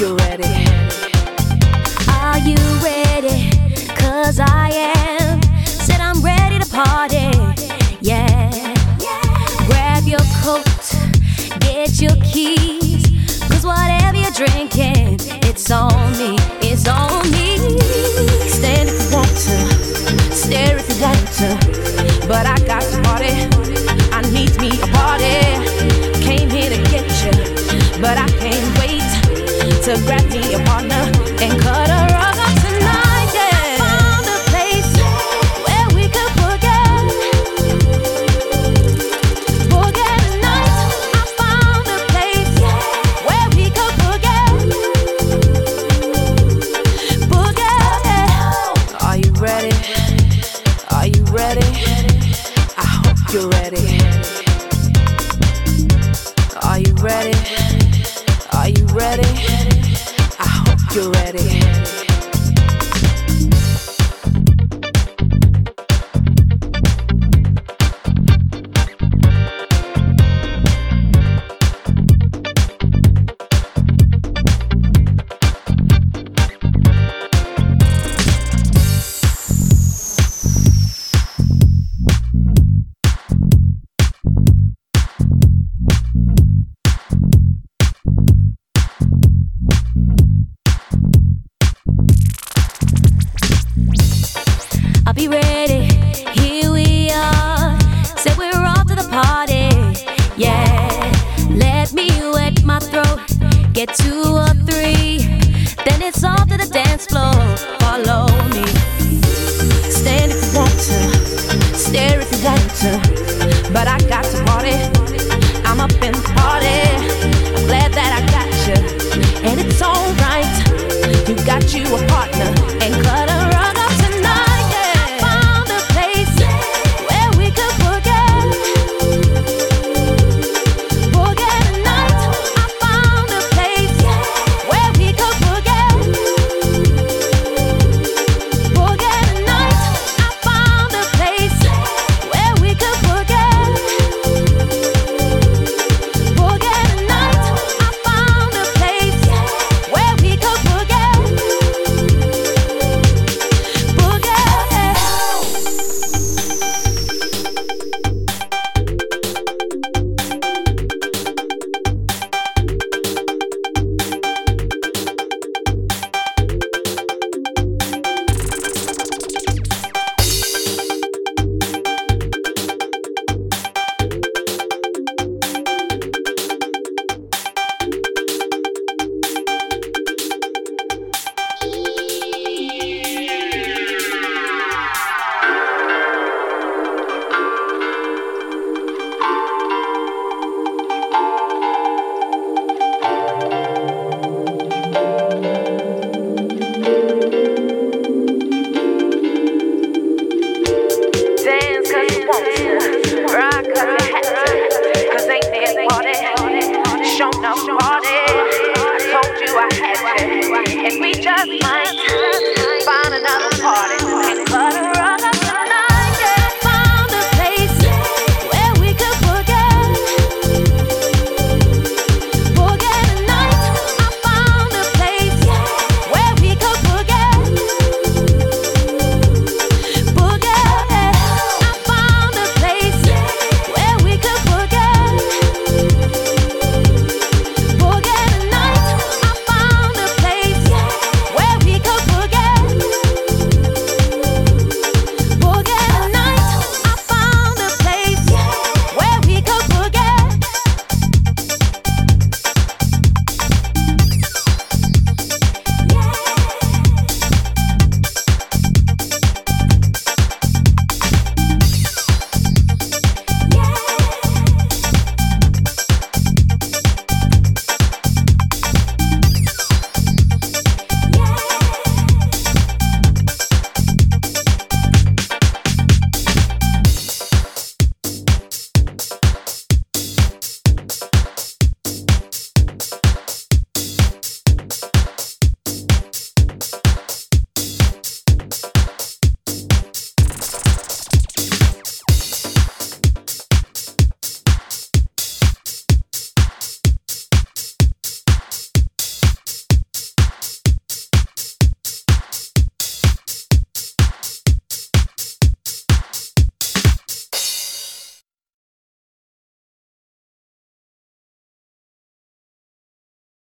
you're ready. Are you ready? I am. Said I'm ready to party. Yeah. Grab your coat, get your keys. Whatever you're drinking, it's on me. It's on me. Stand if you want to, stare if you want to. But I got to party. I need me a party. Came here to get you, but I came to grab me a partner and cut rug up tonight. Yeah. I found a place where we could. I found a place where we could. Are you ready? Are you ready? I hope you're ready. Are you ready. Are you ready? You ready? Be ready. Here we are. Say we're off to the party. Yeah. Let me wet my throat. Get two or three. Then it's off to the dance floor. Follow me. Stand if you want to. Stare if you want to. But I got to party. I'm up in the party. I'm glad that I got you. And it's alright. You got you a partner. And cut her